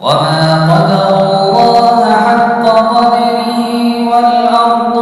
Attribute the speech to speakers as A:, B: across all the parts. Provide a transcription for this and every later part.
A: وما قدر الله حق قدره والأرض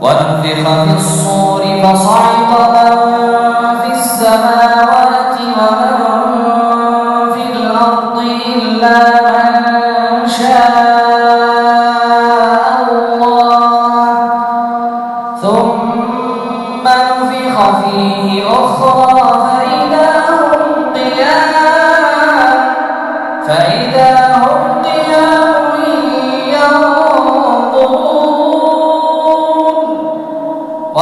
A: ونفخ في الصور فصعق من في السماوات ومن في الأرض إلا من شاء.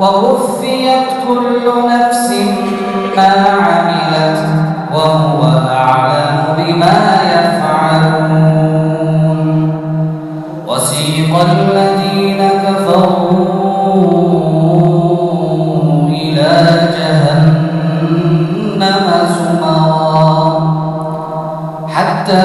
A: ووفيت كل نفس ما عملت وهو أعلم بما يفعلون. وسيق الذين كفروا إلى جهنم زمرا حتى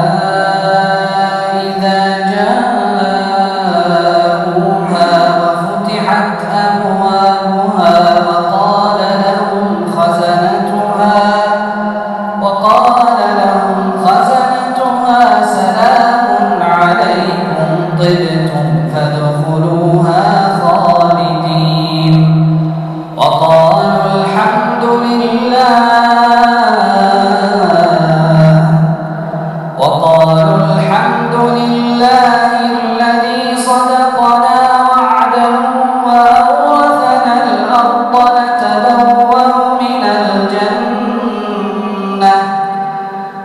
A: وقال